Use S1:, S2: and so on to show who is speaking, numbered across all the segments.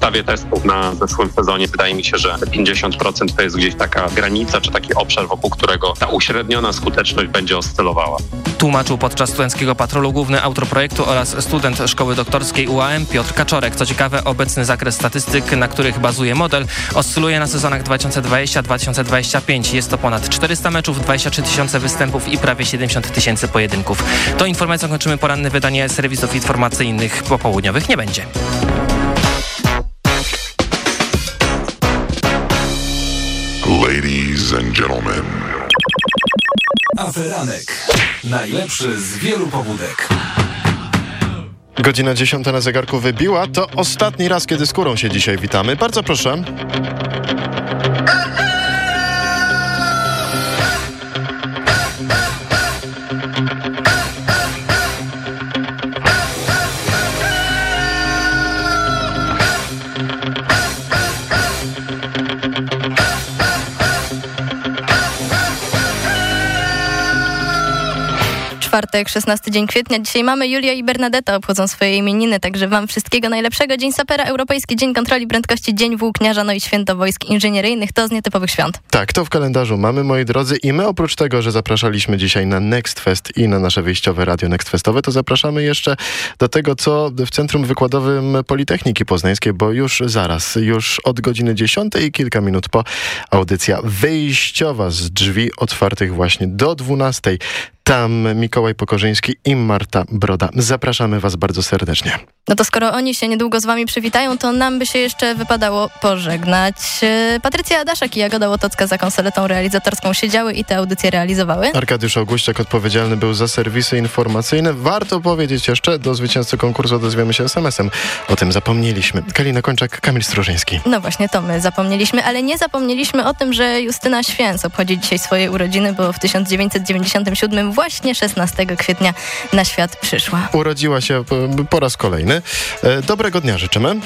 S1: podstawie testów na zeszłym sezonie wydaje mi się, że 50% to jest gdzieś taka granica, czy taki obszar, wokół którego ta uśredniona skuteczność będzie oscylowała.
S2: Tłumaczył podczas studenckiego patrolu główny autor projektu oraz student szkoły doktorskiej UAM Piotr Kaczorek. Co ciekawe, obecny zakres statystyk, na których bazuje model, oscyluje na sezonach 2020-2025. Jest to ponad 400 meczów, 23 tysiące występów i prawie 70 tysięcy pojedynków. To informacją kończymy poranne wydanie serwisów informacyjnych popołudniowych. Nie będzie.
S3: Ladies and gentlemen.
S4: Aferanek. Najlepszy z wielu pobudek.
S5: Godzina 10 na zegarku wybiła. To ostatni raz, kiedy skórą się dzisiaj witamy. Bardzo proszę.
S6: Czwartek, 16 dzień kwietnia. Dzisiaj mamy Julia i Bernadetta obchodzą swoje imieniny, także wam wszystkiego najlepszego. Dzień Sapera, Europejski Dzień Kontroli Prędkości, Dzień Włókniarza, no i Święto Wojsk Inżynieryjnych. To z nietypowych świąt.
S5: Tak, to w kalendarzu mamy, moi drodzy. I my oprócz tego, że zapraszaliśmy dzisiaj na Next Fest i na nasze wyjściowe radio Next Festowe, to zapraszamy jeszcze do tego, co w Centrum Wykładowym Politechniki Poznańskiej, bo już zaraz, już od godziny 10 i kilka minut po audycja wyjściowa z drzwi otwartych właśnie do 12. Tam Mikołaj Pokorzyński i Marta Broda. Zapraszamy Was bardzo serdecznie.
S6: No to skoro oni się niedługo z Wami przywitają, to nam by się jeszcze wypadało pożegnać. E, Patrycja Adaszak i Jagoda Łotocka za konsoletą realizatorską siedziały i te audycje realizowały.
S5: Arkadiusz Auguściak odpowiedzialny był za serwisy informacyjne. Warto powiedzieć jeszcze, do zwycięzcy konkursu odezwiemy się SMS-em. O tym zapomnieliśmy. Kalina Kończak, Kamil Stróżyński.
S6: No właśnie, to my zapomnieliśmy, ale nie zapomnieliśmy o tym, że Justyna Święc obchodzi dzisiaj swoje urodziny, bo w 1997 właśnie 16 kwietnia na świat przyszła.
S5: Urodziła się po, po raz kolejny. E, Dobrego dnia życzymy.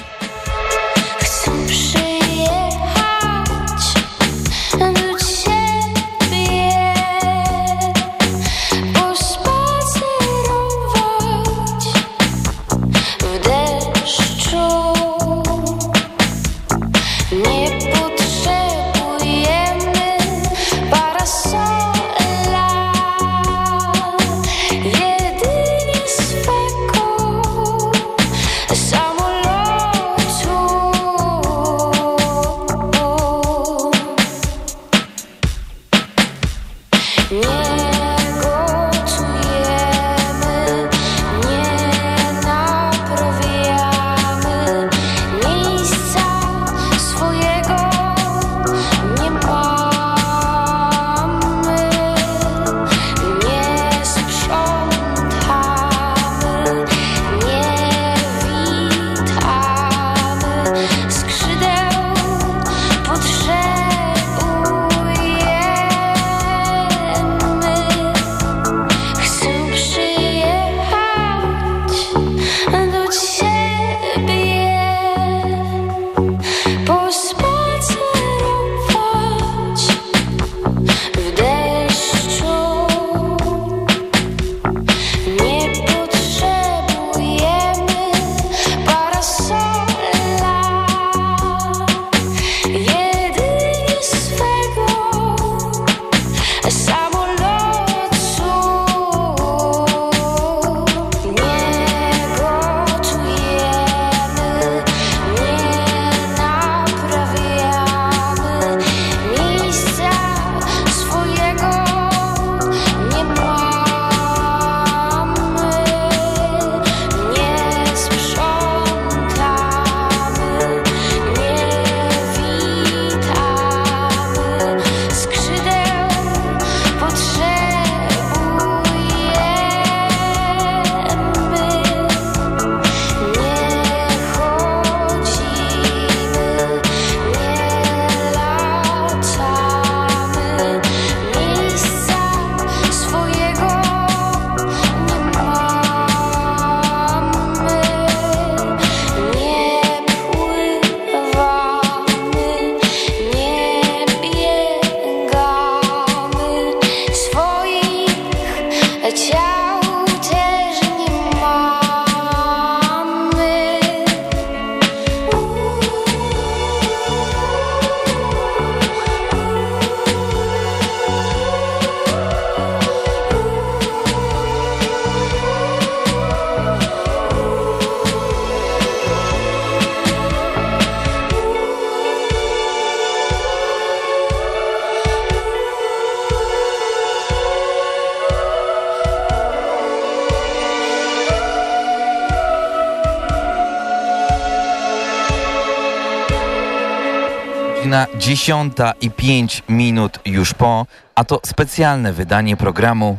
S3: 10 i 5 minut już po, a to specjalne wydanie programu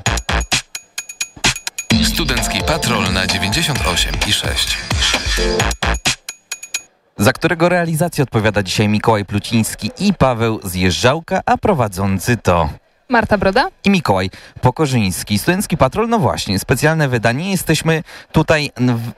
S4: Studencki Patrol na 98 i 6.
S3: za którego realizację odpowiada dzisiaj Mikołaj Pluciński i Paweł Zjeżdżałka, a prowadzący to
S7: Marta Broda?
S3: i Mikołaj Pokorzyński. Studencki Patrol, no właśnie, specjalne wydanie. Jesteśmy tutaj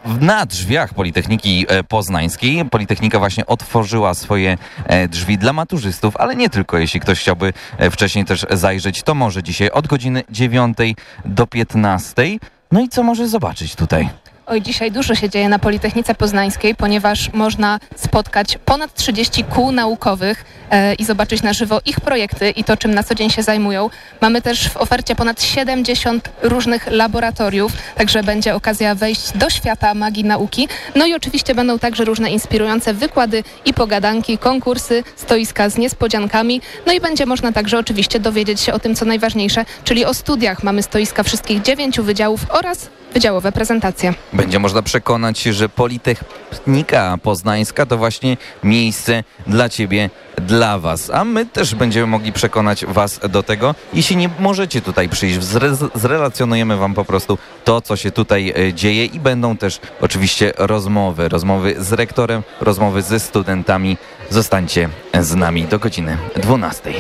S3: w, na drzwiach Politechniki e, Poznańskiej. Politechnika właśnie otworzyła swoje e, drzwi dla maturzystów, ale nie tylko. Jeśli ktoś chciałby e, wcześniej też zajrzeć, to może dzisiaj od godziny 9 do 15. No i co może zobaczyć tutaj?
S7: Oj, dzisiaj dużo się dzieje na Politechnice Poznańskiej, ponieważ można spotkać ponad 30 kół naukowych e, i zobaczyć na żywo ich projekty i to, czym na co dzień się zajmują. Mamy też w ofercie ponad 70 różnych laboratoriów, także będzie okazja wejść do świata magii nauki. No i oczywiście będą także różne inspirujące wykłady i pogadanki, konkursy, stoiska z niespodziankami. No i będzie można także oczywiście dowiedzieć się o tym, co najważniejsze, czyli o studiach. Mamy stoiska wszystkich dziewięciu wydziałów oraz wydziałowe prezentacje.
S3: Będzie można przekonać że Politechnika Poznańska to właśnie miejsce dla Ciebie, dla Was. A my też będziemy mogli przekonać Was do tego. Jeśli nie możecie tutaj przyjść, zre- zrelacjonujemy Wam po prostu to, co się tutaj e, dzieje i będą też oczywiście rozmowy. Rozmowy z rektorem, rozmowy ze studentami. Zostańcie z nami do godziny 12.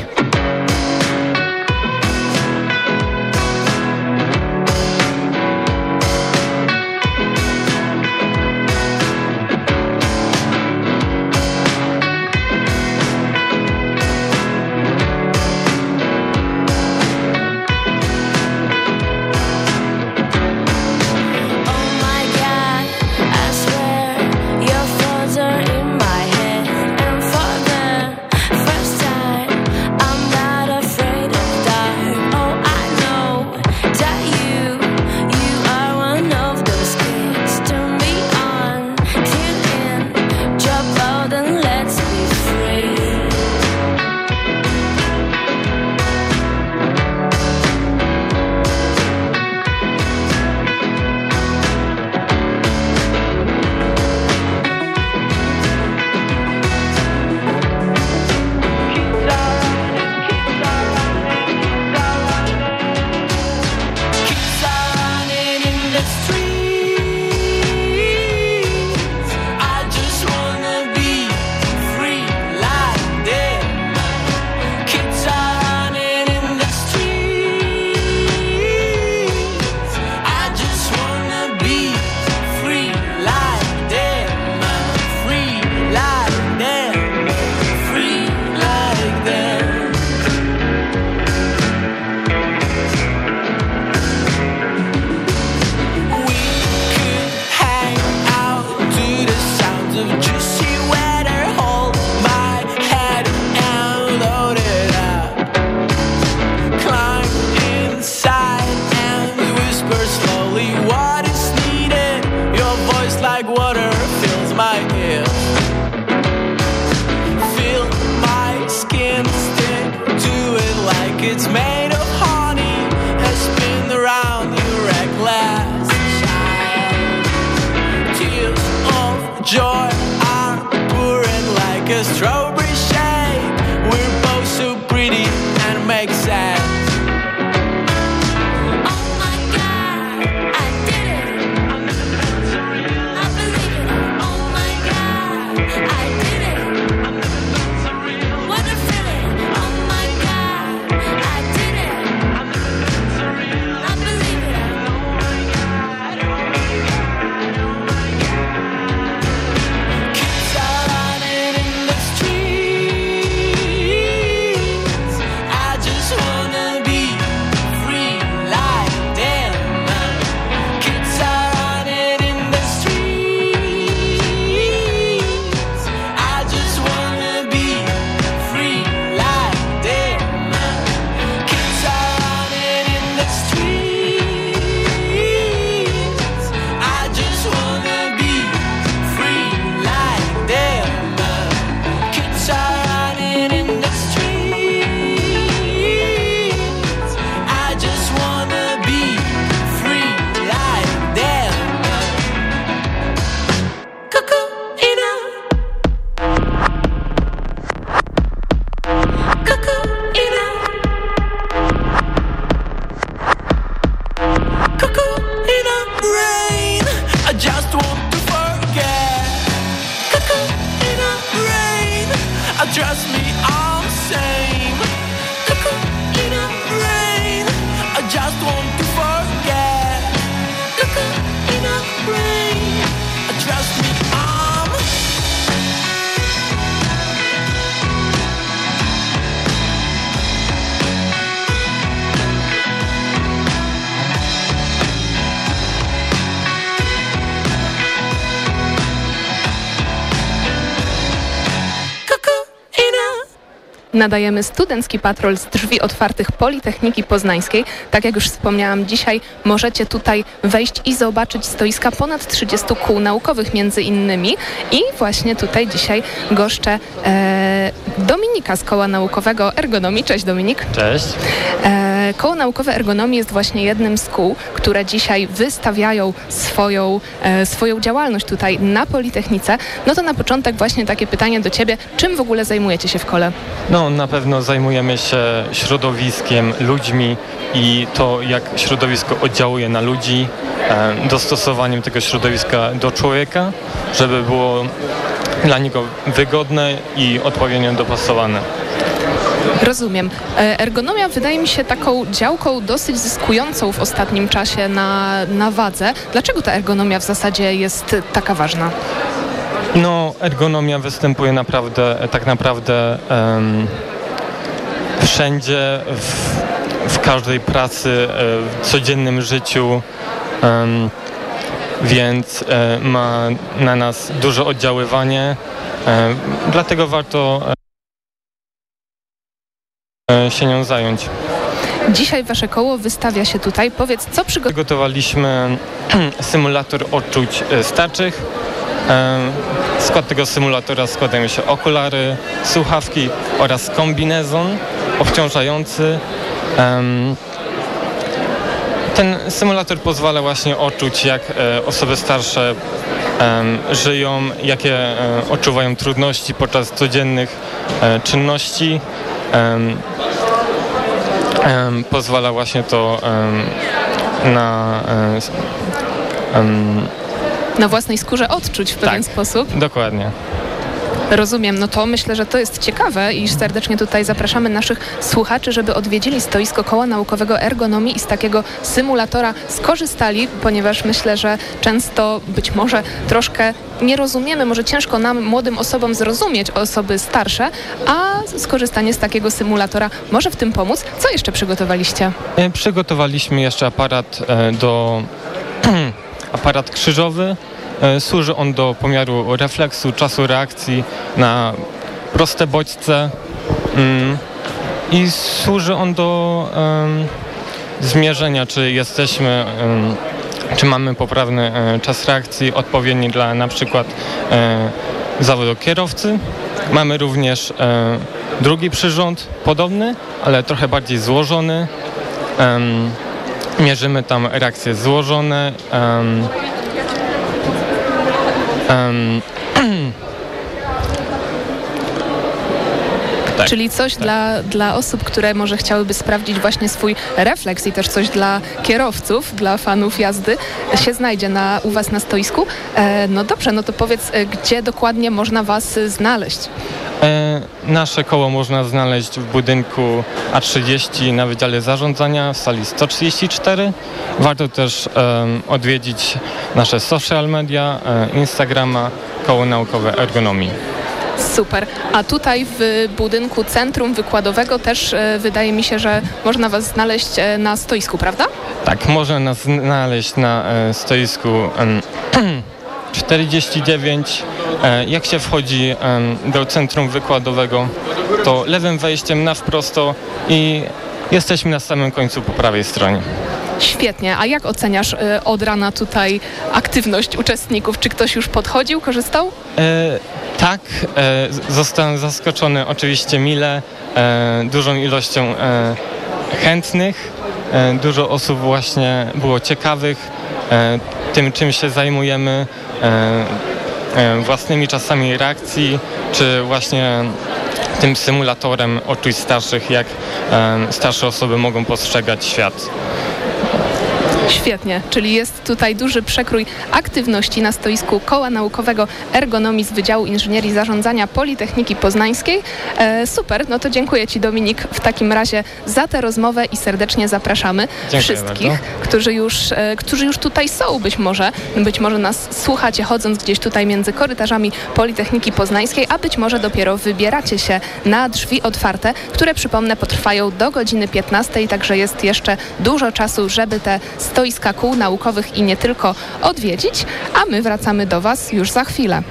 S7: Nadajemy studencki patrol z drzwi otwartych Politechniki Poznańskiej. Tak jak już wspomniałam, dzisiaj możecie tutaj wejść i zobaczyć stoiska ponad 30 kół naukowych między innymi. I właśnie tutaj dzisiaj goszczę e, Dominika z Koła Naukowego Ergonomii. Cześć Dominik.
S8: Cześć.
S7: E, Koło Naukowe Ergonomii jest właśnie jednym z kół, które dzisiaj wystawiają swoją, e, swoją działalność tutaj na Politechnice. No to na początek właśnie takie pytanie do Ciebie. Czym w ogóle zajmujecie się w kole?
S8: No na pewno zajmujemy się środowiskiem, ludźmi i to jak środowisko oddziałuje na ludzi, e, dostosowaniem tego środowiska do człowieka, żeby było dla niego wygodne i odpowiednio dopasowane.
S7: Rozumiem. E, Ergonomia wydaje mi się taką działką dosyć zyskującą w ostatnim czasie na, na wadze. Dlaczego ta ergonomia w zasadzie jest taka ważna?
S8: No, ergonomia występuje naprawdę, tak naprawdę em, wszędzie, w, w każdej pracy, e, w codziennym życiu, em, więc e, ma na nas duże oddziaływanie, dlatego warto się nią zająć.
S7: Dzisiaj Wasze koło wystawia się tutaj. Powiedz, co?
S8: Przygotowaliśmy symulator odczuć e, starczych. E, W skład tego symulatora składają się okulary, słuchawki oraz kombinezon obciążający. Ten symulator pozwala właśnie odczuć, jak e, osoby starsze żyją, jakie e, odczuwają trudności podczas codziennych e, czynności. Pozwala właśnie to na
S7: Na własnej skórze odczuć w pewien
S8: Tak.
S7: sposób.
S8: dokładnie.
S7: Rozumiem, no to myślę, że to jest ciekawe i serdecznie tutaj zapraszamy naszych słuchaczy, żeby odwiedzili stoisko Koła Naukowego Ergonomii i z takiego symulatora skorzystali, ponieważ myślę, że często być może troszkę nie rozumiemy, może ciężko nam, młodym osobom zrozumieć osoby starsze, a skorzystanie z takiego symulatora może w tym pomóc. Co jeszcze przygotowaliście?
S8: E, Przygotowaliśmy jeszcze aparat e, do aparat krzyżowy. E, Służy on do pomiaru refleksu, czasu reakcji na proste bodźce mm, i służy on do zmierzenia, czy jesteśmy, czy mamy poprawny e, czas reakcji, odpowiedni dla na przykład e, zawodu kierowcy. Mamy również e, drugi przyrząd, podobny, ale trochę bardziej złożony. Mierzymy tam reakcje złożone. Tak,
S7: Czyli coś dla, dla osób, które może chciałyby sprawdzić właśnie swój refleks i też coś dla kierowców, dla fanów jazdy się znajdzie na, u Was na stoisku. E, no dobrze, no to powiedz, e, gdzie dokładnie można Was e, znaleźć?
S8: E, Nasze koło można znaleźć w budynku A30 na Wydziale Zarządzania w sali 134. Warto też em, odwiedzić nasze social media, e, Instagrama, koło naukowe ergonomii.
S7: Super. A tutaj w budynku Centrum Wykładowego też e, wydaje mi się, że można Was znaleźć e, na stoisku, prawda?
S8: Tak, można nas znaleźć na e, stoisku em, 49. E, Jak się wchodzi do centrum wykładowego, to lewym wejściem na wprosto i jesteśmy na samym końcu po prawej stronie.
S7: Świetnie. A jak oceniasz e, od rana tutaj aktywność uczestników? Czy ktoś już podchodził, korzystał?
S8: E, tak, e, zostałem zaskoczony oczywiście mile e, dużą ilością e, chętnych. E, dużo osób właśnie było ciekawych e, tym, czym się zajmujemy, własnymi czasami reakcji, czy właśnie tym symulatorem odczuć starszych, jak starsze osoby mogą postrzegać świat.
S7: Świetnie, czyli jest tutaj duży przekrój aktywności na stoisku Koła Naukowego Ergonomii z Wydziału Inżynierii Zarządzania Politechniki Poznańskiej. E, super, no to dziękuję Ci Dominik w takim razie za tę rozmowę i serdecznie zapraszamy
S8: Dziękuję
S7: wszystkich,
S8: bardzo.
S7: którzy już, e, którzy już tutaj są być może, być może nas słuchacie chodząc gdzieś tutaj między korytarzami Politechniki Poznańskiej, a być może dopiero wybieracie się na drzwi otwarte, które przypomnę potrwają do godziny 15, także jest jeszcze dużo czasu, żeby te stoiska kół naukowych i nie tylko odwiedzić, a my wracamy do Was już za chwilę.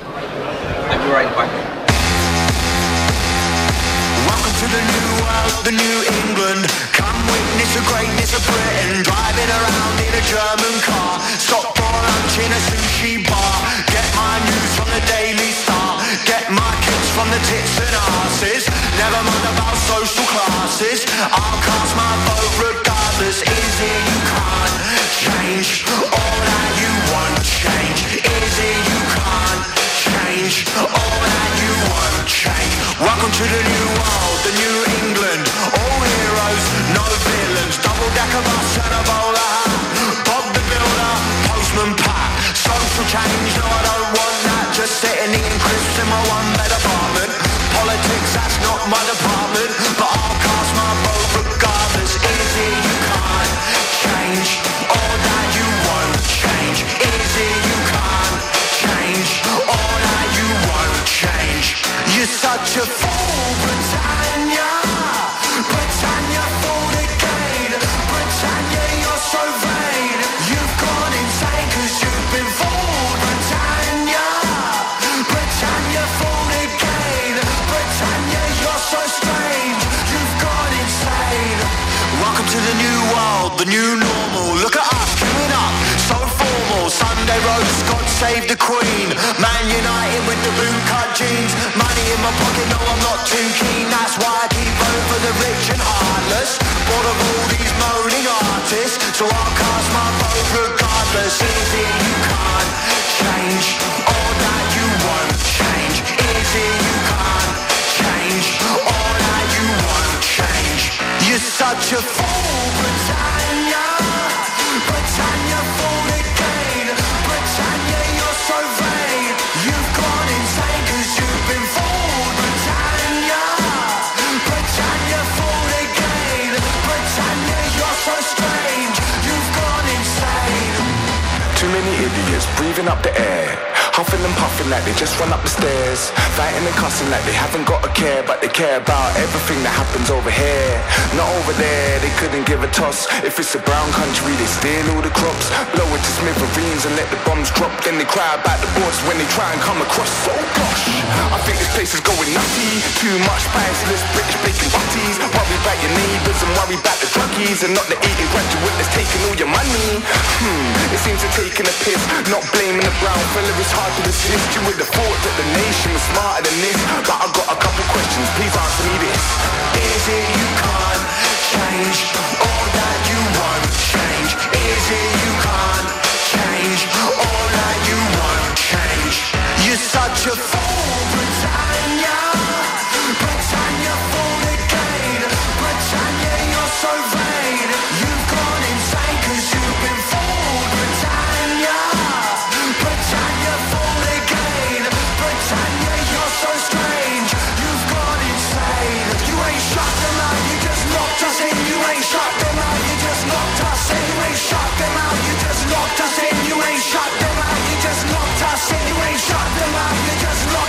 S9: From the tits and asses. Never mind about social classes. I'll cast my vote regardless. It you can't change all that you want change? Is it you can't change all that you want change? Welcome to the new world, the new England. All heroes, no villains. Double decker bus new normal. Look at us queuing up, so formal. Sunday roast, God save the Queen. Man United with the bootcut jeans. Money in my pocket, no, I'm not too keen. That's why I keep voting for the rich and heartless. Bored of all these moaning artists, so I'll cast my vote regardless. Is it you can't change all that you want change? Is it you can't change all that you want change? You're such a fool, Britannia. Britannia
S10: many idiots breathing up the air. Huffing and puffing like they just run up the stairs. Fighting and cussing like they haven't got a care, but they care about everything that happens over here. Not over there, they couldn't give a toss. If it's a brown country, they steal all the crops. Blow it to smithereens and let the bombs drop. Then they cry about the borders when they try and come across. So gosh, I place is going nutty. Too much priceless British bacon butties. Worry about your neighbours and worry about the druggies and not the eating graduate that's taking all your money. Hmm, it seems they're taking a piss, not blaming the brown fella. It's hard to assist you with the thought that the nation was smarter than this. But I've got a couple questions, please answer me this.
S9: Is it you can't change all that you want change? Is it you can't change all that you? You're such a fool, Britannia. Britannia again. Britannia, you're so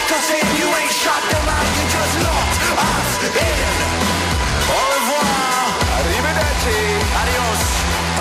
S9: just if. You ain't shot them out, you just locked us in.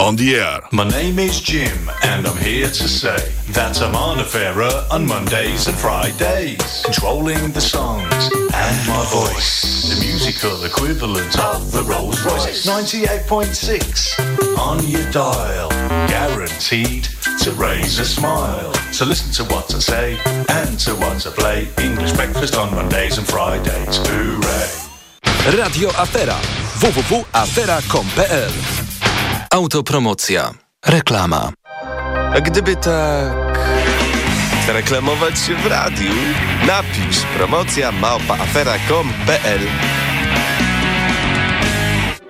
S11: on the air.
S12: My name is Jim, and I'm here to say that I'm on a fairer on Mondays and Fridays, controlling the songs and my voice. The musical equivalent of the Rolls Royce. 98.6 on your dial. Guaranteed to raise a smile. So listen to what I say and to what I play. English breakfast on Mondays and Fridays. Hooray!
S13: Radio Afera. www.afera.com.pl Autopromocja. Reklama.
S14: A gdyby tak reklamować się w radiu, napisz promocja małpaafera.com.pl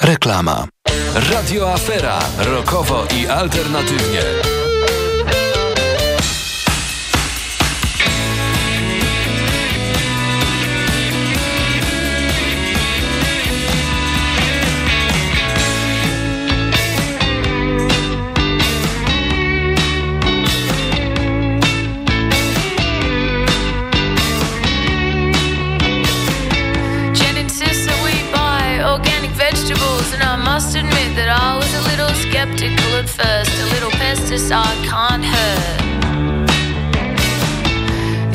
S13: Reklama. Radio Afera. Rokowo i alternatywnie.
S15: Must admit that I was a little skeptical at first. A little pesticide can't hurt.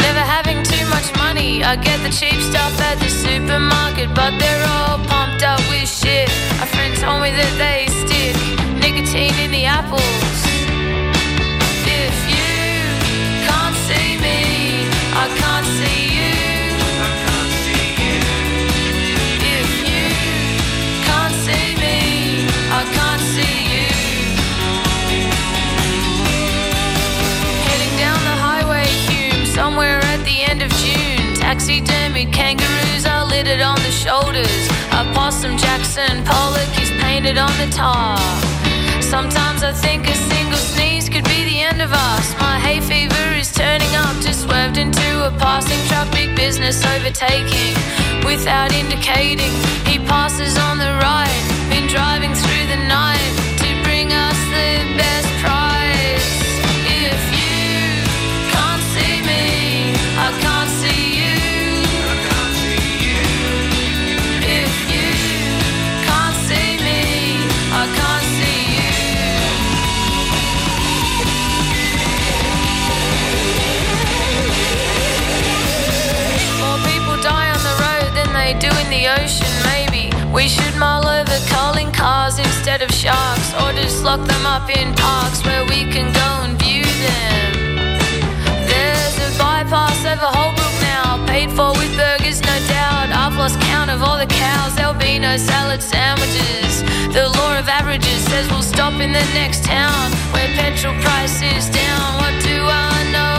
S15: Never having too much money, I get the cheap stuff at the supermarket, but they're all pumped up with shit. A friend told me that they stick nicotine in the apples. If you can't see me, I can't see Jackson Pollock is painted on the top. Sometimes I think a single sneeze could be the end of us. My hay fever is turning up, just swerved into a passing truck. Big business overtaking without indicating. He passes on the right, been driving through the night they do in the ocean, maybe. We should mull over culling cars instead of sharks, or just lock them up in parks where we can go and view them. There's a bypass over Holbrook now, paid for with burgers, no doubt. I've lost count of all the cows, there'll be no salad sandwiches. The law of averages says we'll stop in the next town where petrol price is down. What do I know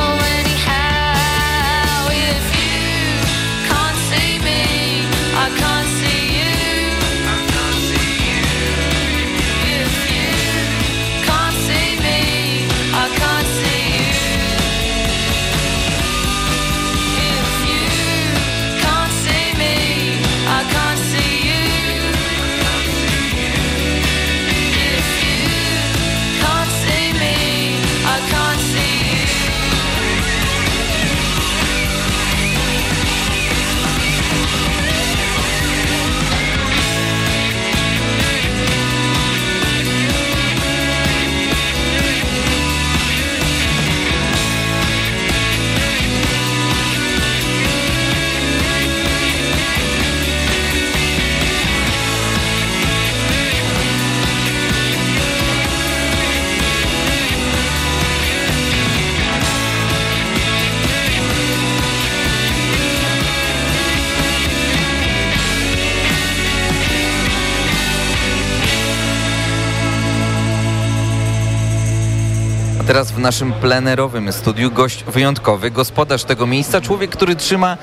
S3: naszym plenerowym studiu gość wyjątkowy, gospodarz tego miejsca, człowiek, który trzyma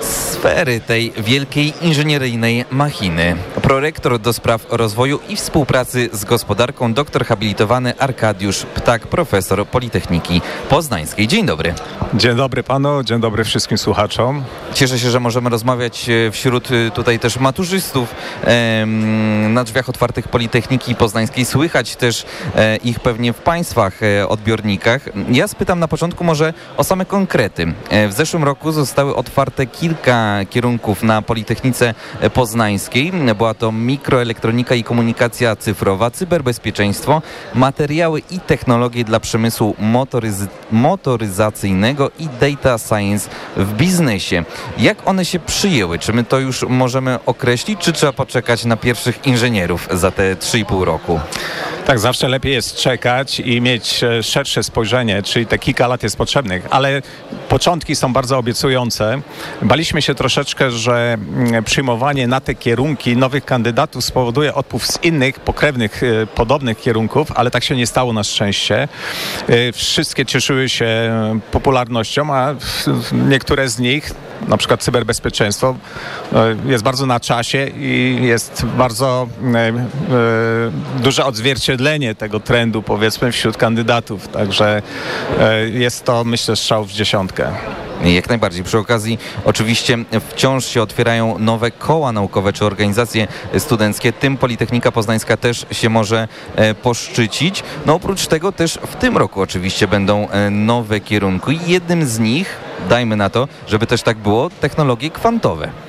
S3: sfery tej wielkiej inżynieryjnej machiny. Prorektor do spraw rozwoju i współpracy z gospodarką, doktor habilitowany Arkadiusz Ptak, profesor Politechniki Poznańskiej. Dzień dobry.
S16: Dzień dobry panu, dzień dobry wszystkim słuchaczom.
S3: Cieszę się, że możemy rozmawiać e, wśród e, tutaj też maturzystów na drzwiach otwartych Politechniki Poznańskiej. Słychać też e, ich pewnie w Państwach odbiornikach. Ja spytam na początku może o same konkrety. W zeszłym roku zostały otwarte kilka kierunków na Politechnice Poznańskiej. Była to mikroelektronika i komunikacja cyfrowa, cyberbezpieczeństwo, materiały i technologie dla przemysłu motoryz- motoryzacyjnego i data science w biznesie. Jak one się przyjęły? Czy my to już możemy określić, czy trzeba poczekać na pierwszych inżynierów za te 3,5 roku?
S16: Tak, zawsze lepiej jest czekać i mieć e, szersze spojrzenie, czyli te kilka lat jest potrzebnych, ale początki są bardzo obiecujące. Baliśmy się troszeczkę, że mm, przyjmowanie na te kierunki nowych kandydatów spowoduje odpływ z innych, pokrewnych, e, podobnych kierunków, ale tak się nie stało na szczęście. E, Wszystkie cieszyły się popularnością, a niektóre z nich na przykład cyberbezpieczeństwo jest bardzo na czasie i jest bardzo e, duże odzwierciedlenie tego trendu powiedzmy wśród kandydatów. Także e, jest to myślę strzał w dziesiątkę.
S3: Jak najbardziej. Przy okazji oczywiście wciąż się otwierają nowe koła naukowe czy organizacje studenckie. Tym Politechnika Poznańska też się może e, poszczycić. No oprócz tego też w tym roku oczywiście będą e, nowe kierunki. Jednym z nich, dajmy na to, żeby też tak było, technologie kwantowe.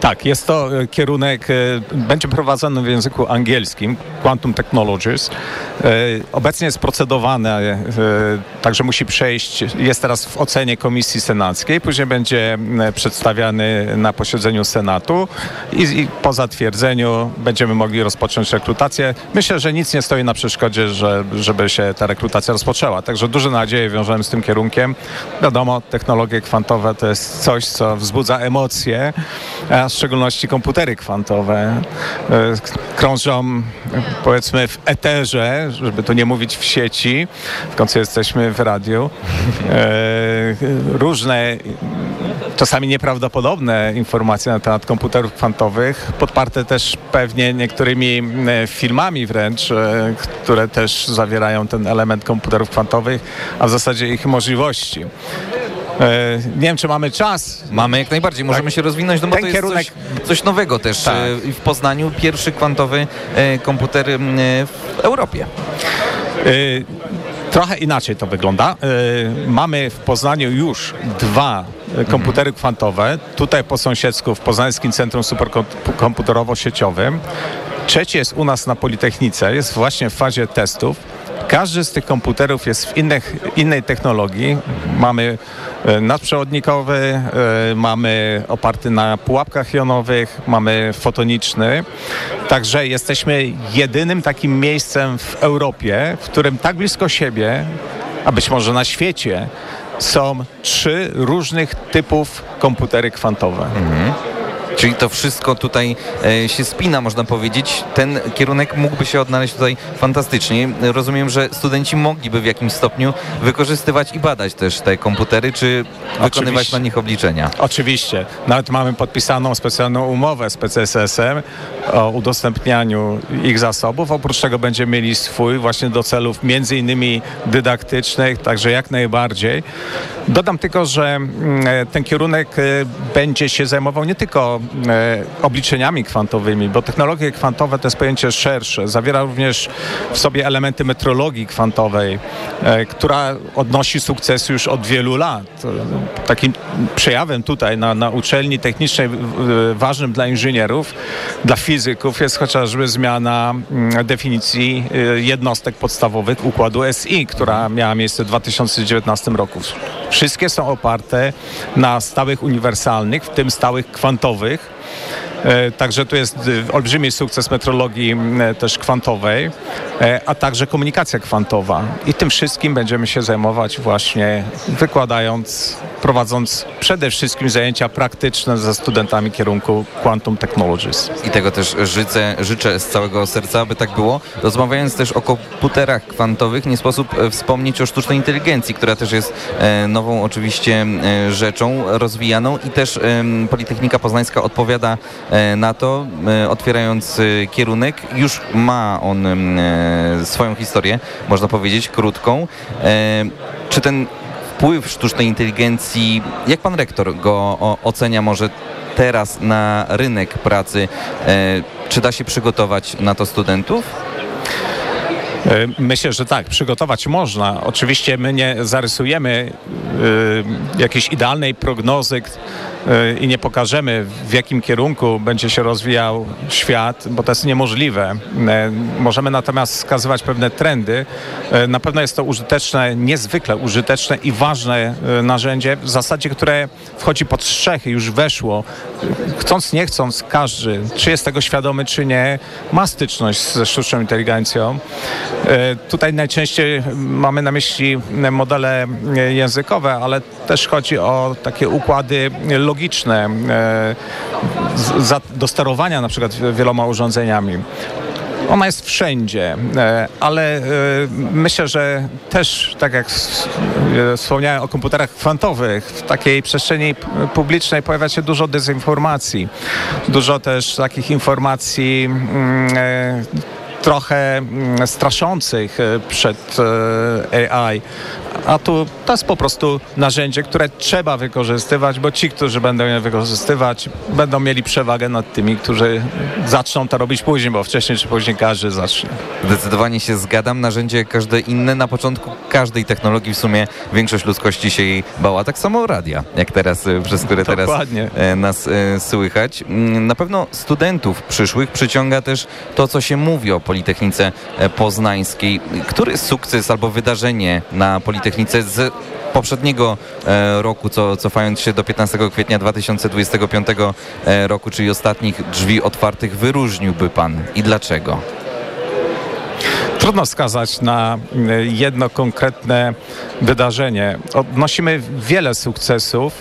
S16: Tak, jest to e, kierunek, e, będzie prowadzony w języku angielskim, Quantum Technologies. E, Obecnie jest procedowane, także musi przejść, jest teraz w ocenie Komisji Senackiej, później będzie przedstawiany na posiedzeniu Senatu i, i po zatwierdzeniu będziemy mogli rozpocząć rekrutację. Myślę, że nic nie stoi na przeszkodzie, że, żeby się ta rekrutacja rozpoczęła, także duże nadzieje wiążemy z tym kierunkiem. Wiadomo, technologie kwantowe to jest coś, co wzbudza emocje, w szczególności komputery kwantowe e, krążą powiedzmy w eterze, żeby tu nie mówić w sieci, w końcu jesteśmy w radiu, e, różne czasami nieprawdopodobne informacje na temat komputerów kwantowych, podparte też pewnie niektórymi e, filmami wręcz, które też zawierają ten element komputerów kwantowych, a w zasadzie ich możliwości. Nie wiem, czy mamy czas.
S3: Mamy jak najbardziej, możemy się rozwinąć, no bo
S16: Ten
S3: to jest
S16: kierunek-
S3: coś, coś nowego też
S16: Tak.
S3: e, i w Poznaniu. Pierwszy kwantowy e, komputer e, w Europie.
S16: Trochę inaczej to wygląda. Mamy w Poznaniu już dwa y, komputery kwantowe. Tutaj po sąsiedzku w Poznańskim Centrum Superkomputerowo-Sieciowym. Trzeci jest u nas na Politechnice, jest właśnie w fazie testów. Każdy z tych komputerów jest w innych, innej technologii. Mamy nadprzewodnikowy, e, mamy oparty na pułapkach jonowych, mamy fotoniczny. Także jesteśmy jedynym takim miejscem w Europie, w którym tak blisko siebie, a być może na świecie, są trzy różnych typów komputery kwantowe.
S3: Czyli to wszystko tutaj e, się spina, można powiedzieć. Ten kierunek mógłby się odnaleźć tutaj fantastycznie. Rozumiem, że studenci mogliby w jakimś stopniu wykorzystywać i badać też te komputery, czy wykonywać
S16: Oczywiście.
S3: na nich obliczenia.
S16: Oczywiście. Nawet mamy podpisaną specjalną umowę z PCSS-em o udostępnianiu ich zasobów. Oprócz tego będziemy mieli swój właśnie do celów między innymi dydaktycznych, także jak najbardziej. Dodam tylko, że mm, e, ten kierunek e, będzie się zajmował nie tylko obliczeniami kwantowymi, bo technologie kwantowe to jest pojęcie szersze. Zawiera również w sobie elementy metrologii kwantowej, e, która odnosi sukces już od wielu lat. E, Takim przejawem tutaj na, na uczelni technicznej ważnym dla inżynierów, dla fizyków jest chociażby zmiana mm, definicji e, jednostek podstawowych układu SI, która miała miejsce w 2019 roku. Wszystkie są oparte na stałych uniwersalnych, w tym stałych kwantowych. E, Także tu jest e, olbrzymi sukces metrologii też kwantowej, e, a także komunikacja kwantowa. I tym wszystkim będziemy się zajmować właśnie wykładając, prowadząc przede wszystkim zajęcia praktyczne ze studentami kierunku Quantum Technologies.
S3: I tego też życzę, życzę z całego serca, aby tak było. Rozmawiając też o komputerach kwantowych, nie sposób e, wspomnieć o sztucznej inteligencji, która też jest nową oczywiście rzeczą rozwijaną i też Politechnika Poznańska odpowiada e, na to, e, otwierając e, kierunek. Już ma on swoją historię, można powiedzieć, krótką. Czy ten wpływ sztucznej inteligencji, jak pan rektor go ocenia może teraz na rynek pracy? Czy da się przygotować na to studentów?
S16: Myślę, że tak, przygotować można. Oczywiście my nie zarysujemy y, jakiejś idealnej prognozy i nie pokażemy, w jakim kierunku będzie się rozwijał świat, bo to jest niemożliwe. E, Możemy natomiast wskazywać pewne trendy. E, Na pewno jest to użyteczne, niezwykle użyteczne i ważne e, narzędzie, w zasadzie, które wchodzi pod strzechy, już weszło. Chcąc, nie chcąc, każdy, czy jest tego świadomy, czy nie, ma styczność ze sztuczną inteligencją. E, Tutaj najczęściej mamy na myśli modele e, językowe, ale też chodzi o takie układy logiczne e, z- za- do sterowania na przykład wieloma urządzeniami. Ona jest wszędzie, e, ale e, myślę, że też, tak jak e, wspomniałem o komputerach kwantowych, w takiej przestrzeni publicznej pojawia się dużo dezinformacji, dużo też takich informacji mm, e, trochę mm, straszących e, przed e, AI. A tu to jest po prostu narzędzie, które trzeba wykorzystywać, bo ci, którzy będą je wykorzystywać, będą mieli przewagę nad tymi, którzy zaczną to robić później, bo wcześniej czy później każdy zacznie.
S3: Zdecydowanie się zgadzam. Narzędzie każde inne. Na początku każdej technologii w sumie większość ludzkości się jej bała. Tak samo radia, jak teraz, e, przez które teraz
S16: Dokładnie.
S3: e, nas e, słychać. Mm, Na pewno studentów przyszłych przyciąga też to, co się mówi o Politechnice e, Poznańskiej. Który sukces albo wydarzenie na Politechnice z poprzedniego e, roku, co, cofając się do 15 kwietnia 2025 e, roku, czyli ostatnich drzwi otwartych, wyróżniłby Pan i dlaczego?
S16: Trudno wskazać na y, jedno konkretne wydarzenie. Odnosimy wiele sukcesów.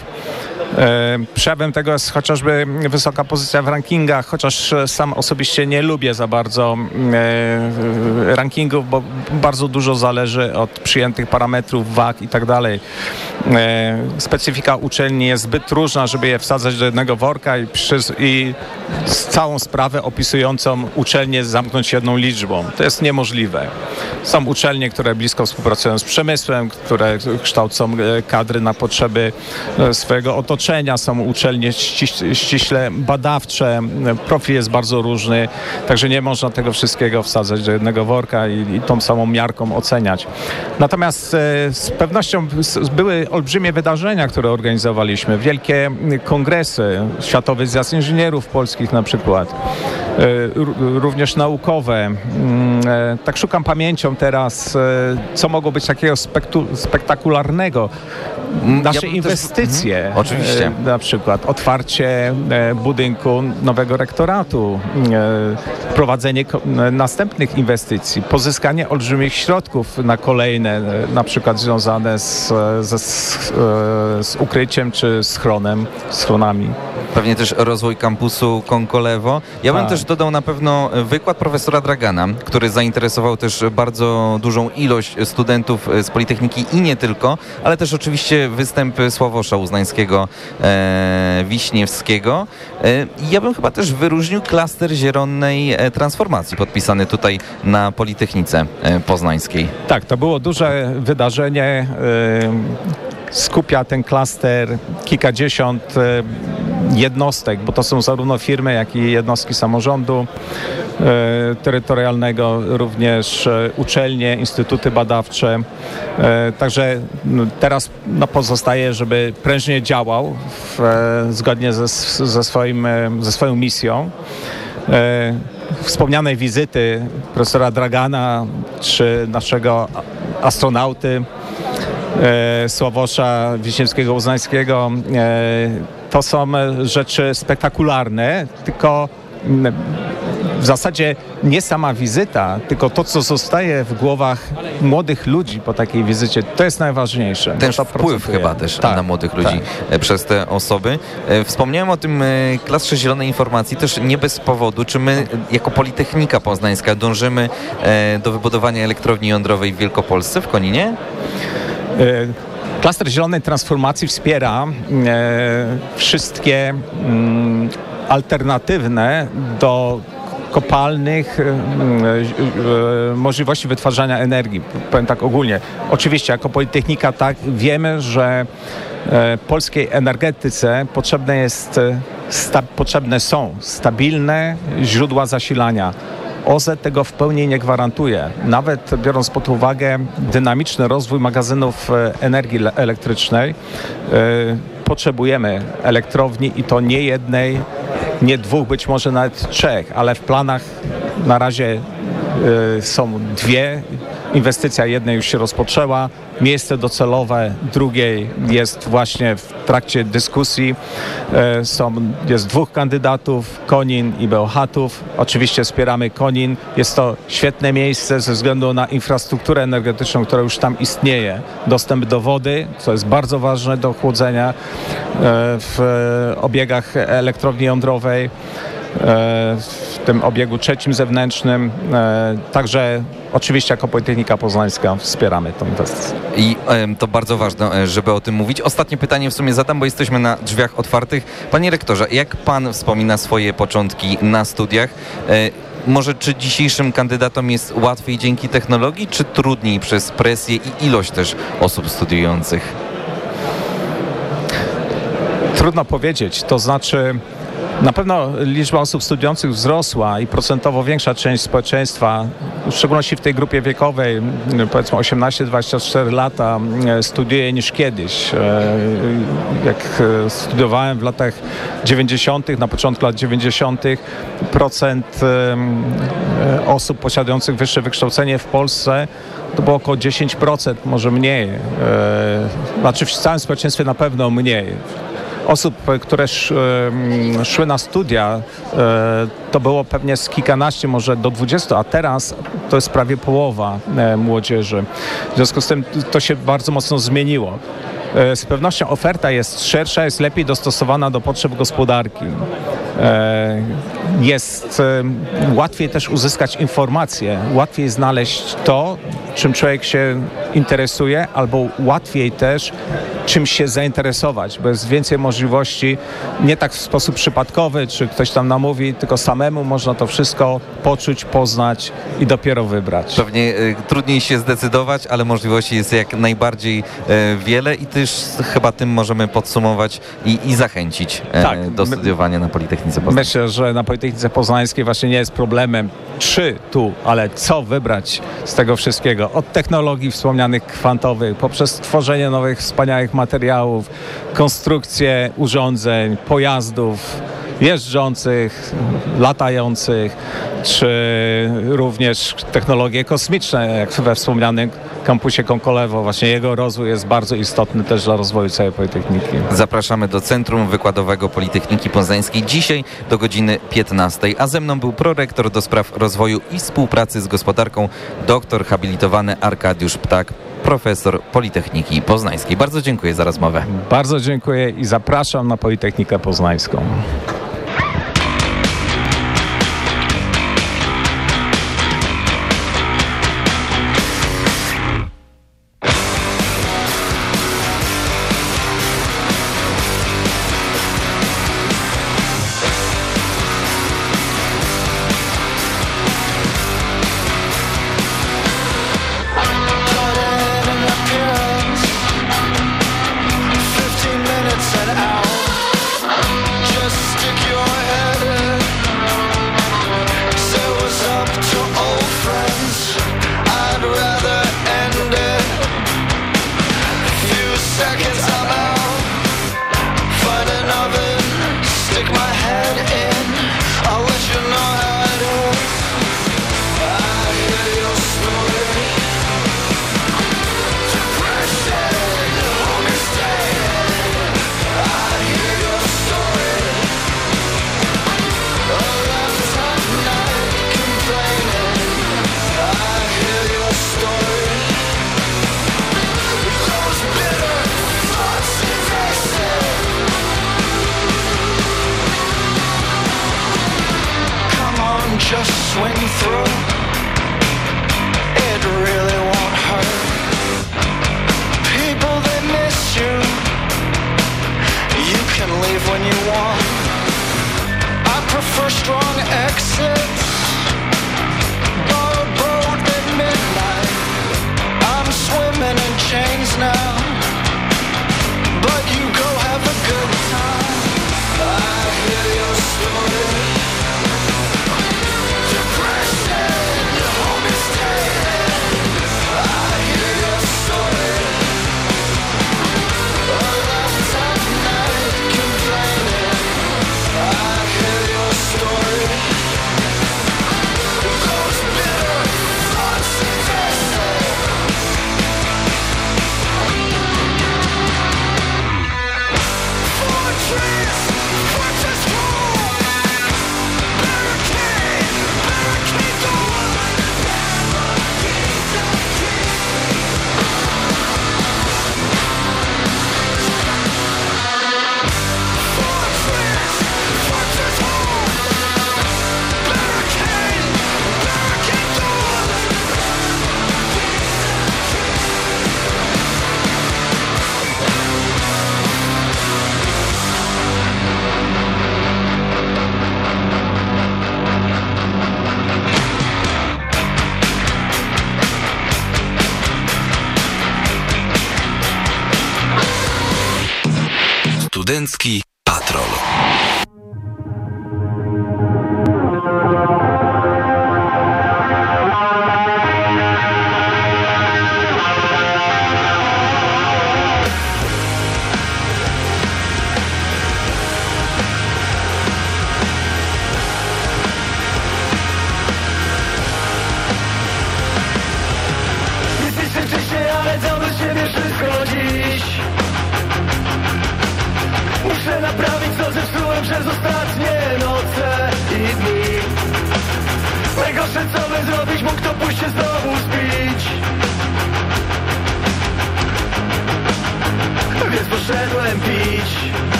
S16: E, Przejawem tego jest chociażby wysoka pozycja w rankingach, chociaż sam osobiście nie lubię za bardzo e, rankingów, bo bardzo dużo zależy od przyjętych parametrów, wag i tak dalej. E, Specyfika uczelni jest zbyt różna, żeby je wsadzać do jednego worka i, przyz- i całą sprawę opisującą uczelnię zamknąć jedną liczbą. To jest niemożliwe. Są uczelnie, które blisko współpracują z przemysłem, które kształcą kadry na potrzeby swojego otoczenia. Są uczelnie ściś- ściśle badawcze. Profil jest bardzo różny, także nie można tego wszystkiego wsadzać do jednego worka i, i tą samą miarką oceniać. Natomiast e, z pewnością były olbrzymie wydarzenia, które organizowaliśmy. Wielkie kongresy, Światowy Zjazd Inżynierów Polskich na przykład, również naukowe. Mm, e, Tak szukam pamięcią teraz, e, co mogło być takiego spektakularnego. Nasze
S3: bym też-
S16: inwestycje,
S3: Mhm, oczywiście.
S16: e, na przykład otwarcie e, budynku nowego rektoratu, e, prowadzenie e, następnych inwestycji, pozyskanie olbrzymich środków na kolejne, e, na przykład związane z, e, z, e, z ukryciem czy schronem, schronami.
S3: Pewnie też rozwój kampusu Konkolewo. Ja bym
S16: Tak.
S3: też dodał na pewno wykład profesora Dragana, który zainteresował też bardzo dużą ilość studentów z Politechniki i nie tylko, ale też oczywiście występ Sławosza Uznańskiego, e, Wiśniewskiego. E, ja bym chyba też wyróżnił klaster zielonej e, transformacji podpisany tutaj na Politechnice e, Poznańskiej.
S16: Tak, to było duże wydarzenie. y, Skupia ten klaster kilkadziesiąt jednostek, bo to są zarówno firmy, jak i jednostki samorządu y, terytorialnego, również y, uczelnie, instytuty badawcze. Y, Także no, teraz no, pozostaje, żeby prężnie działał w, e, zgodnie ze, ze, swoim, e, ze swoją misją. E, Wspomnianej wizyty profesora Dragana czy naszego astronauty e, Sławosza Wiśniewskiego-Uznańskiego e, to są e, rzeczy spektakularne, tylko w zasadzie nie sama wizyta, tylko to, co zostaje w głowach młodych ludzi po takiej wizycie, to jest najważniejsze.
S3: Ten wpływ
S16: procentuje.
S3: chyba też
S16: Tak,
S3: na młodych
S16: tak.
S3: ludzi e, przez te osoby. E, Wspomniałem o tym klastrze zielonej informacji też nie bez powodu. Czy my jako Politechnika Poznańska dążymy do wybudowania elektrowni jądrowej w Wielkopolsce, w Koninie?
S16: Klaster Zielonej Transformacji wspiera e, wszystkie mm, alternatywne do kopalnych e, e, możliwości wytwarzania energii. Powiem tak ogólnie. Oczywiście jako Politechnika tak wiemy, że polskiej energetyce potrzebne, jest, sta, potrzebne są stabilne źródła zasilania. OZE tego w pełni nie gwarantuje. Nawet biorąc pod uwagę dynamiczny rozwój magazynów e, energii le- elektrycznej, e, potrzebujemy elektrowni i to nie jednej, nie dwóch, być może nawet trzech, ale w planach na razie y, są dwie. Inwestycja jednej już się rozpoczęła, miejsce docelowe drugiej jest właśnie w trakcie dyskusji. E, Są, jest dwóch kandydatów, Konin i Bełchatów. Oczywiście wspieramy Konin. Jest to świetne miejsce ze względu na infrastrukturę energetyczną, która już tam istnieje. Dostęp do wody, co jest bardzo ważne do chłodzenia e, w obiegach elektrowni jądrowej w tym obiegu trzecim zewnętrznym. E, Także oczywiście jako Politechnika Poznańska wspieramy tę inwestycję.
S3: I to bardzo ważne, e, żeby o tym mówić. Ostatnie pytanie w sumie zadam, bo jesteśmy na drzwiach otwartych. Panie rektorze, jak pan wspomina swoje początki na studiach? E, może czy dzisiejszym kandydatom jest łatwiej dzięki technologii, czy trudniej przez presję i ilość też osób studiujących?
S16: Trudno powiedzieć, to znaczy na pewno liczba osób studiujących wzrosła i procentowo większa część społeczeństwa, w szczególności w tej grupie wiekowej, m, powiedzmy 18-24 lata, m, studiuje niż kiedyś. E, Jak e, studiowałem w latach 90., na początku lat 90., procent e, osób posiadających wyższe wykształcenie w Polsce to było około 10%, może mniej. Znaczy w całym społeczeństwie na pewno mniej osób, które sz, szły na studia, e, to było pewnie z kilkanaście, może do 20, a teraz to jest prawie połowa e, młodzieży. W związku z tym to się bardzo mocno zmieniło. E, Z pewnością oferta jest szersza, jest lepiej dostosowana do potrzeb gospodarki. Jest łatwiej też uzyskać informacje, łatwiej znaleźć to, czym człowiek się interesuje, albo łatwiej też czymś się zainteresować, bo jest więcej możliwości, nie tak w sposób przypadkowy, czy ktoś tam namówi, tylko samemu można to wszystko poczuć, poznać i dopiero wybrać.
S3: Pewnie e, trudniej się zdecydować, ale możliwości jest jak najbardziej e, wiele i też chyba tym możemy podsumować i, i zachęcić e,
S16: Tak,
S3: do studiowania na Politechnice Poznańskiej.
S16: Myślę, że na Politechnice Poznańskiej właśnie nie jest problemem czy tu, ale co wybrać z tego wszystkiego. Od technologii wspomnianych kwantowych, poprzez tworzenie nowych wspaniałych materiałów, konstrukcję urządzeń, pojazdów jeżdżących, latających, czy również technologie kosmiczne, jak we wspomnianym kampusie Konkolewo. Właśnie jego rozwój jest bardzo istotny też dla rozwoju całej Politechniki.
S3: Zapraszamy do Centrum Wykładowego Politechniki Poznańskiej dzisiaj do godziny 15. A ze mną był prorektor do spraw rozwoju i współpracy z gospodarką, doktor habilitowany Arkadiusz Ptak, profesor Politechniki Poznańskiej. Bardzo dziękuję za rozmowę.
S16: Bardzo dziękuję i zapraszam na Politechnikę Poznańską.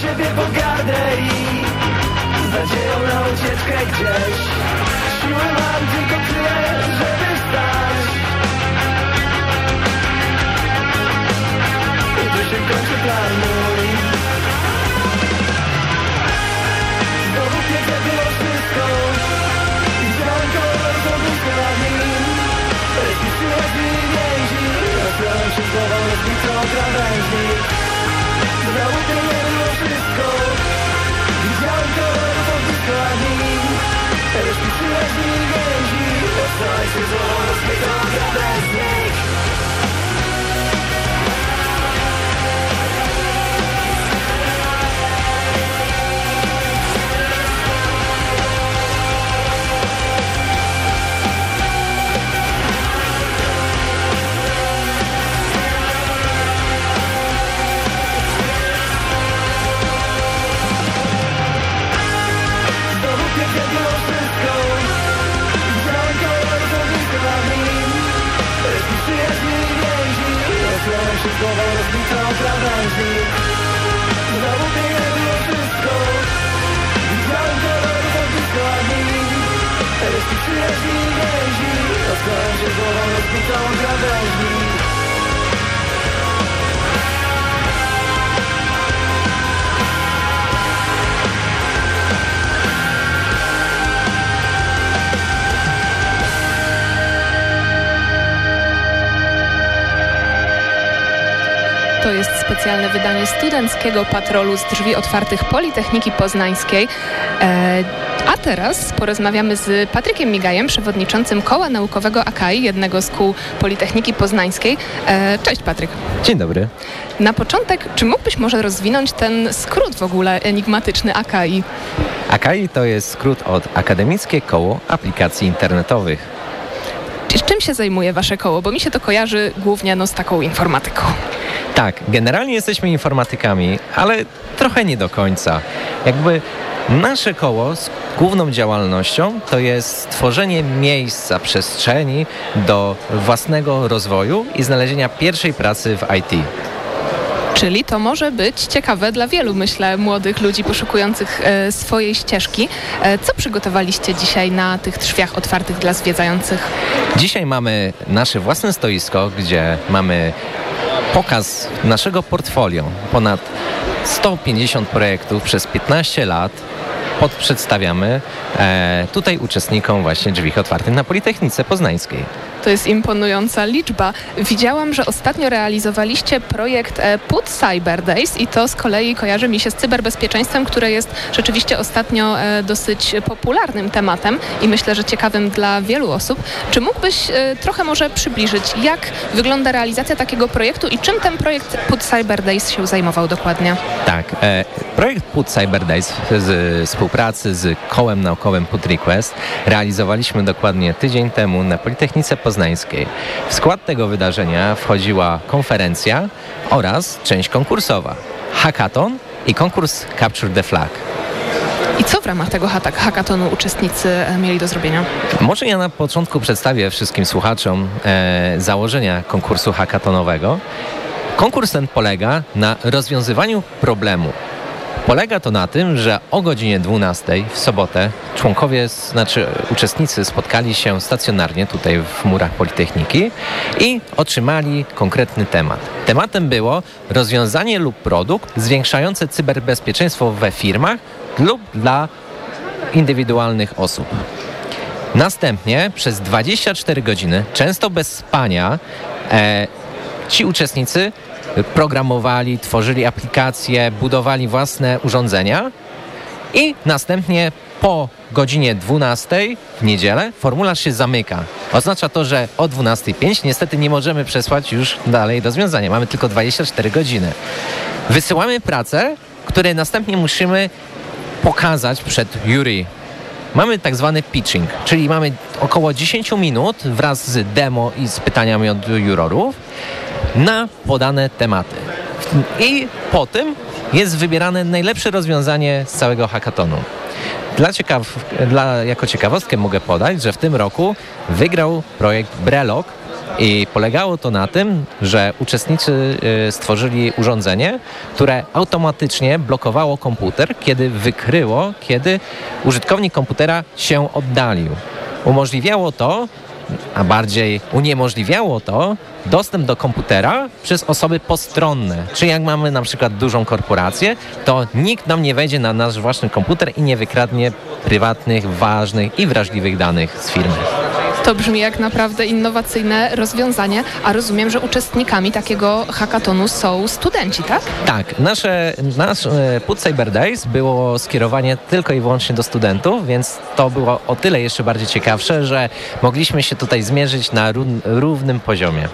S17: siebie pogardę i z nadzieją na ucieczkę gdzieś. Siły mam tylko tyle, żeby stać I tu się kończy plan mój. Znowu piękne było wszystko. Widziałem kolor z ogniska nad nim Rozpiszyłaś mi więzi. Rozpiąłem się głową, rozbicą krawężnik Znowu tyle Let's be the best Czułem się głową rozbitą krawędzi Załupię było wszystko. Widziałem kolor za blisko dni Reszty przyjaźni i więzi. Rozkrołem się głową rozbitą krawędzi
S7: To jest specjalne wydanie studenckiego patrolu z drzwi otwartych Politechniki Poznańskiej. E, a teraz porozmawiamy z Patrykiem Migajem, przewodniczącym Koła Naukowego AKI, jednego z kół Politechniki Poznańskiej. E, cześć Patryk.
S18: Dzień dobry.
S7: Na początek, czy mógłbyś może rozwinąć ten skrót w ogóle enigmatyczny AKI?
S18: AKI to jest skrót od Akademickie Koło Aplikacji Internetowych.
S7: Czym się zajmuje Wasze koło? Bo mi się to kojarzy głównie no, z taką informatyką.
S18: Tak, generalnie jesteśmy informatykami, ale trochę nie do końca. Jakby nasze koło z główną działalnością to jest stworzenie miejsca, przestrzeni do własnego rozwoju i znalezienia pierwszej pracy w IT.
S7: Czyli to może być ciekawe dla wielu, myślę, młodych ludzi poszukujących e, swojej ścieżki. E, co przygotowaliście dzisiaj na tych drzwiach otwartych dla zwiedzających?
S18: Dzisiaj mamy nasze własne stoisko, gdzie mamy pokaz naszego portfolio. Ponad 150 projektów przez 15 lat podprzedstawiamy e, tutaj uczestnikom właśnie drzwi otwartych na Politechnice Poznańskiej.
S7: To jest imponująca liczba. Widziałam, że ostatnio realizowaliście projekt e, Put Cyber Days i to z kolei kojarzy mi się z cyberbezpieczeństwem, które jest rzeczywiście ostatnio e, dosyć popularnym tematem i myślę, że ciekawym dla wielu osób. Czy mógłbyś e, trochę może przybliżyć, jak wygląda realizacja takiego projektu i czym ten projekt Put Cyber Days się zajmował dokładnie?
S18: Tak, e, projekt Put Cyber Days z współpracy z kołem naukowym Put Request realizowaliśmy dokładnie tydzień temu na Politechnice Poznańskiej. W skład tego wydarzenia wchodziła konferencja oraz część konkursowa, hackathon i konkurs Capture the Flag.
S7: I co w ramach tego hackatonu uczestnicy e, mieli do zrobienia?
S18: Może ja na początku przedstawię wszystkim słuchaczom e, założenia konkursu hackathonowego. Konkurs ten polega na rozwiązywaniu problemu. Polega to na tym, że o godzinie 12 w sobotę członkowie, znaczy uczestnicy spotkali się stacjonarnie tutaj w murach Politechniki i otrzymali konkretny temat. Tematem było rozwiązanie lub produkt zwiększające cyberbezpieczeństwo we firmach lub dla indywidualnych osób. Następnie przez 24 godziny, często bez spania, e, ci uczestnicy programowali, tworzyli aplikacje, budowali własne urządzenia i następnie po godzinie 12 w niedzielę formularz się zamyka. Oznacza to, że o 12.05 niestety nie możemy przesłać już dalej rozwiązania. Mamy tylko 24 godziny. Wysyłamy pracę, które następnie musimy pokazać przed jury. Mamy tak zwany pitching, czyli mamy około 10 minut wraz z demo i z pytaniami od jurorów na podane tematy. I po tym jest wybierane najlepsze rozwiązanie z całego hackathonu. Dla ciekaw, dla, jako ciekawostkę mogę podać, że w tym roku wygrał projekt Brelog i polegało to na tym, że uczestnicy y, stworzyli urządzenie, które automatycznie blokowało komputer, kiedy wykryło, kiedy użytkownik komputera się oddalił. Umożliwiało to, a bardziej uniemożliwiało to dostęp do komputera przez osoby postronne. Czyli jak mamy na przykład dużą korporację, to nikt nam nie wejdzie na nasz własny komputer i nie wykradnie prywatnych, ważnych i wrażliwych danych z firmy.
S7: To brzmi jak naprawdę innowacyjne rozwiązanie, a rozumiem, że uczestnikami takiego hackatonu są studenci, tak?
S18: Tak, nasze, nasz e, Put Cyber Days było skierowanie tylko i wyłącznie do studentów, więc to było o tyle jeszcze bardziej ciekawsze, że mogliśmy się tutaj zmierzyć na równym poziomie.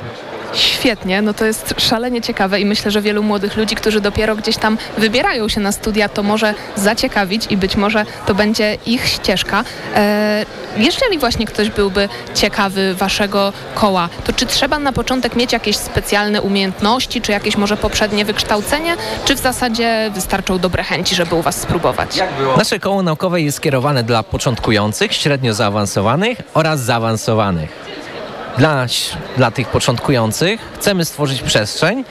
S7: Świetnie, no to jest szalenie ciekawe i myślę, że wielu młodych ludzi, którzy dopiero gdzieś tam wybierają się na studia, to może zaciekawić i być może to będzie ich ścieżka. E, jeżeli właśnie ktoś byłby ciekawy waszego koła, to czy trzeba na początek mieć jakieś specjalne umiejętności, czy jakieś może poprzednie wykształcenie, czy w zasadzie wystarczą dobre chęci, żeby u was spróbować?
S18: Nasze koło naukowe jest skierowane dla początkujących, średnio zaawansowanych oraz zaawansowanych. Dla, dla tych początkujących chcemy stworzyć przestrzeń,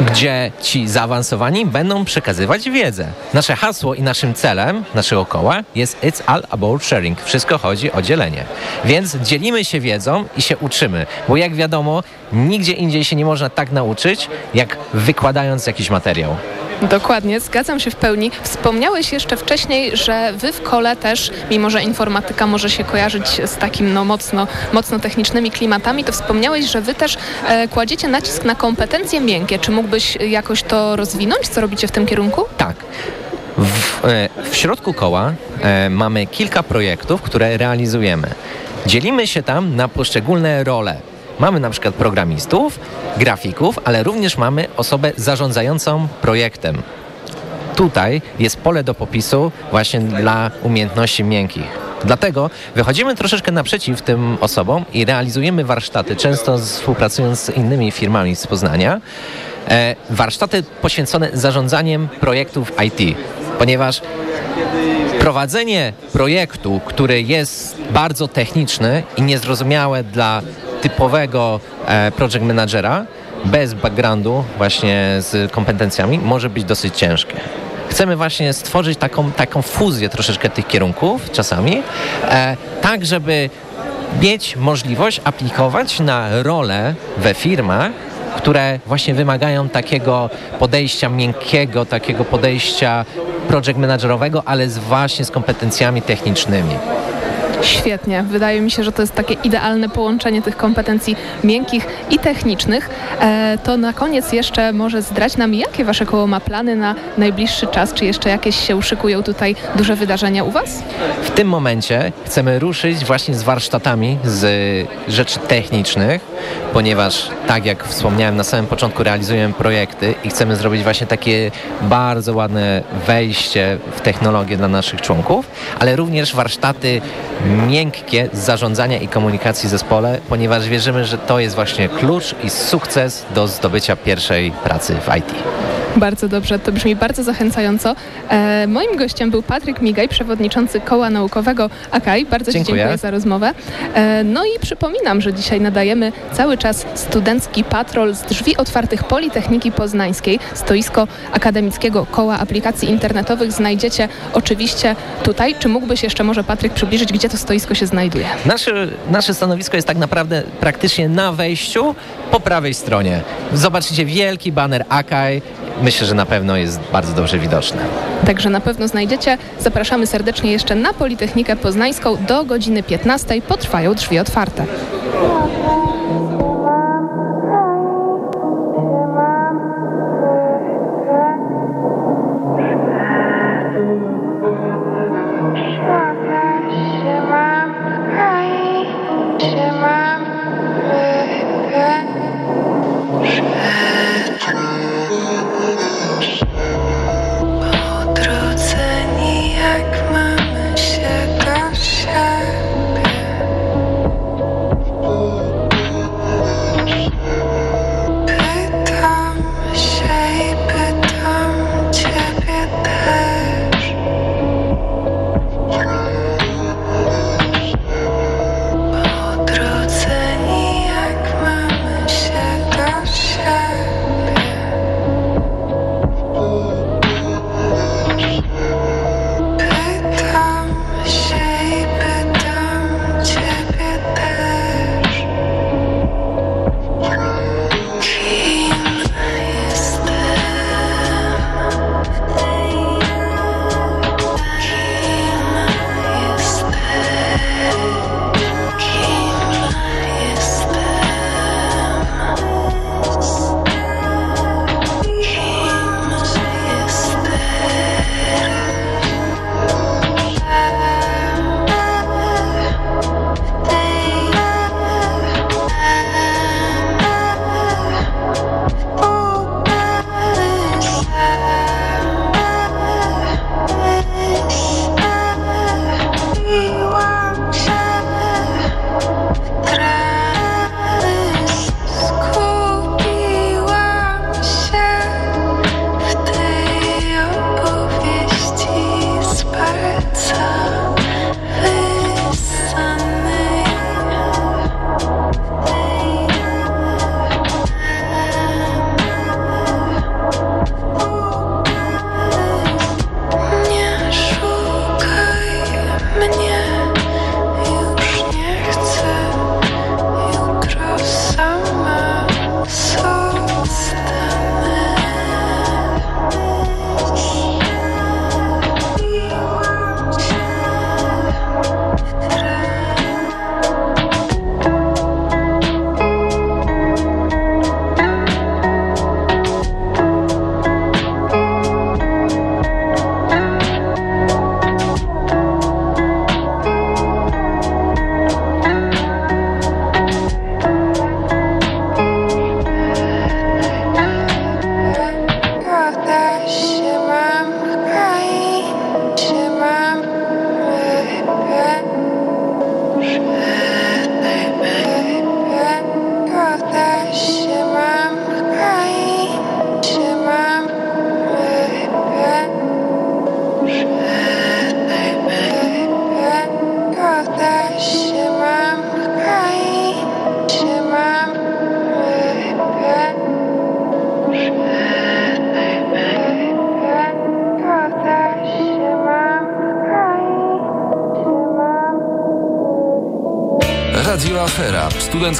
S18: gdzie ci zaawansowani będą przekazywać wiedzę. Nasze hasło i naszym celem naszego koła jest It's all about sharing. Wszystko chodzi o dzielenie. Więc dzielimy się wiedzą i się uczymy, bo jak wiadomo, nigdzie indziej się nie można tak nauczyć, jak wykładając jakiś materiał.
S7: Dokładnie, zgadzam się w pełni. Wspomniałeś jeszcze wcześniej, że wy w kole też, mimo że informatyka może się kojarzyć z takim no, mocno, mocno technicznymi klimatami, to wspomniałeś, że wy też e, kładziecie nacisk na kompetencje miękkie. Czy mógłbyś jakoś to rozwinąć? Co robicie w tym kierunku?
S18: Tak. W, e, w środku koła e, mamy kilka projektów, które realizujemy. Dzielimy się tam na poszczególne role. Mamy na przykład programistów, grafików, ale również mamy osobę zarządzającą projektem. Tutaj jest pole do popisu właśnie dla umiejętności miękkich. Dlatego wychodzimy troszeczkę naprzeciw tym osobom i realizujemy warsztaty, często współpracując z innymi firmami z Poznania. E, warsztaty poświęcone zarządzaniem projektów IT, ponieważ prowadzenie projektu, który jest bardzo techniczny i niezrozumiałe dla typowego e, project managera, bez backgroundu właśnie z kompetencjami, może być dosyć ciężkie. Chcemy właśnie stworzyć taką, taką fuzję troszeczkę tych kierunków czasami, e, tak żeby mieć możliwość aplikować na role we firmach, które właśnie wymagają takiego podejścia miękkiego, takiego podejścia project managerowego, ale z właśnie z kompetencjami technicznymi.
S7: Świetnie. Wydaje mi się, że to jest takie idealne połączenie tych kompetencji miękkich i technicznych. E, to na koniec jeszcze może zdrać nam, jakie Wasze koło ma plany na najbliższy czas? Czy jeszcze jakieś się uszykują tutaj duże wydarzenia u Was?
S18: W tym momencie chcemy ruszyć właśnie z warsztatami z rzeczy technicznych, ponieważ tak jak wspomniałem na samym początku realizujemy projekty i chcemy zrobić właśnie takie bardzo ładne wejście w technologię dla naszych członków, ale również warsztaty miękkie zarządzania i komunikacji zespole, ponieważ wierzymy, że to jest właśnie klucz i sukces do zdobycia pierwszej pracy w IT.
S7: Bardzo dobrze, to brzmi bardzo zachęcająco. E, moim gościem był Patryk Migaj, przewodniczący Koła Naukowego AKAI. Bardzo Ci
S18: Dziękuję.
S7: dziękuję za rozmowę. E, no i przypominam, że dzisiaj nadajemy cały czas studencki patrol z drzwi otwartych Politechniki Poznańskiej. Stoisko Akademickiego Koła Aplikacji Internetowych znajdziecie oczywiście tutaj. Czy mógłbyś jeszcze może Patryk przybliżyć, gdzie to stoisko się znajduje?
S18: Nasze, nasze stanowisko jest tak naprawdę praktycznie na wejściu po prawej stronie. Zobaczycie wielki baner Akaj. Myślę, że na pewno jest bardzo dobrze widoczny.
S7: Także na pewno znajdziecie. Zapraszamy serdecznie jeszcze na Politechnikę Poznańską. Do godziny 15 potrwają drzwi otwarte.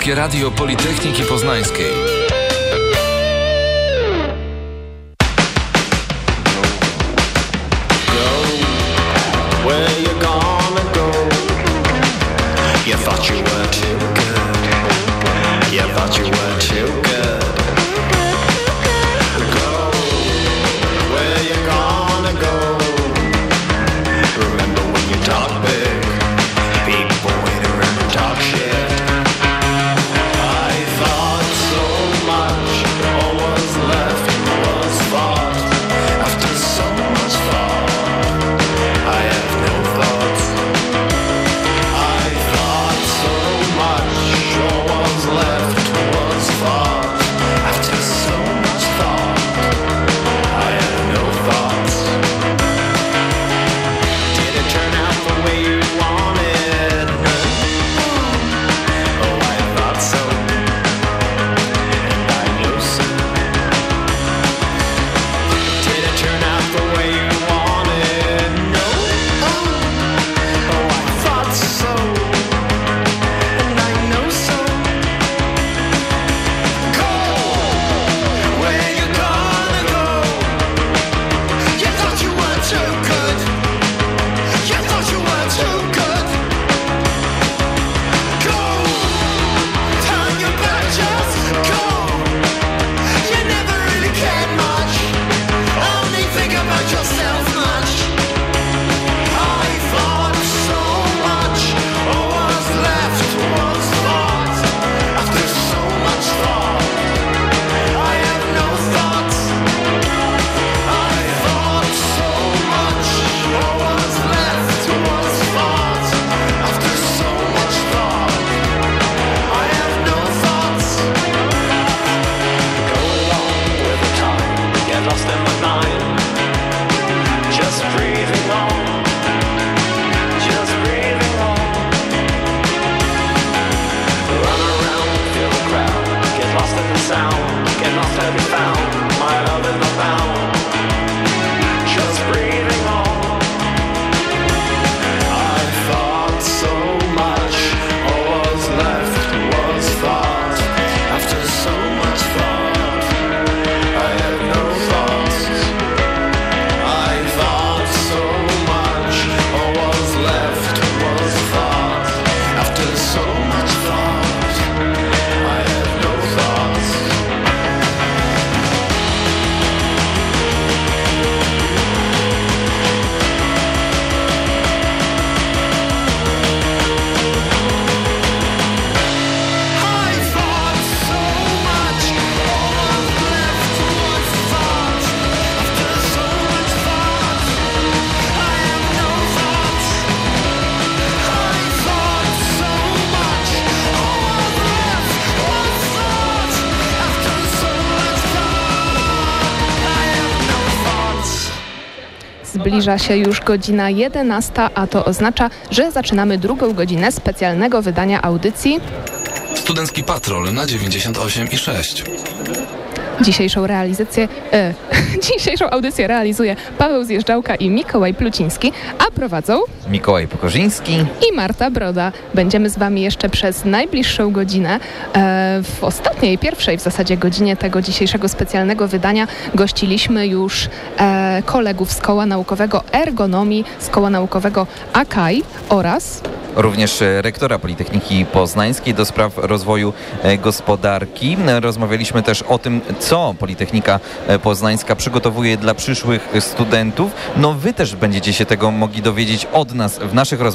S9: Polskie Radio Politechniki Poznańskiej.
S19: found, my love is the found.
S7: Zbliża się już godzina 11, a to oznacza, że zaczynamy drugą godzinę specjalnego wydania audycji
S9: Studencki Patrol na 98 i 6.
S7: Dzisiejszą realizację, e, dzisiejszą audycję realizuje Paweł Zjeżdżałka i Mikołaj Pluciński, a prowadzą
S3: Mikołaj Pokorzyński
S7: i Marta Broda. Będziemy z Wami jeszcze przez najbliższą godzinę. E, w ostatniej, pierwszej w zasadzie godzinie tego dzisiejszego specjalnego wydania gościliśmy już e, kolegów z Koła Naukowego Ergonomii, z Koła Naukowego AKAI oraz
S3: również e, rektora Politechniki Poznańskiej do spraw rozwoju e, gospodarki. Rozmawialiśmy też o tym, co Politechnika e, Poznańska przygotowuje dla przyszłych studentów. No wy też będziecie się tego mogli dowiedzieć od nas w naszych rozmowach.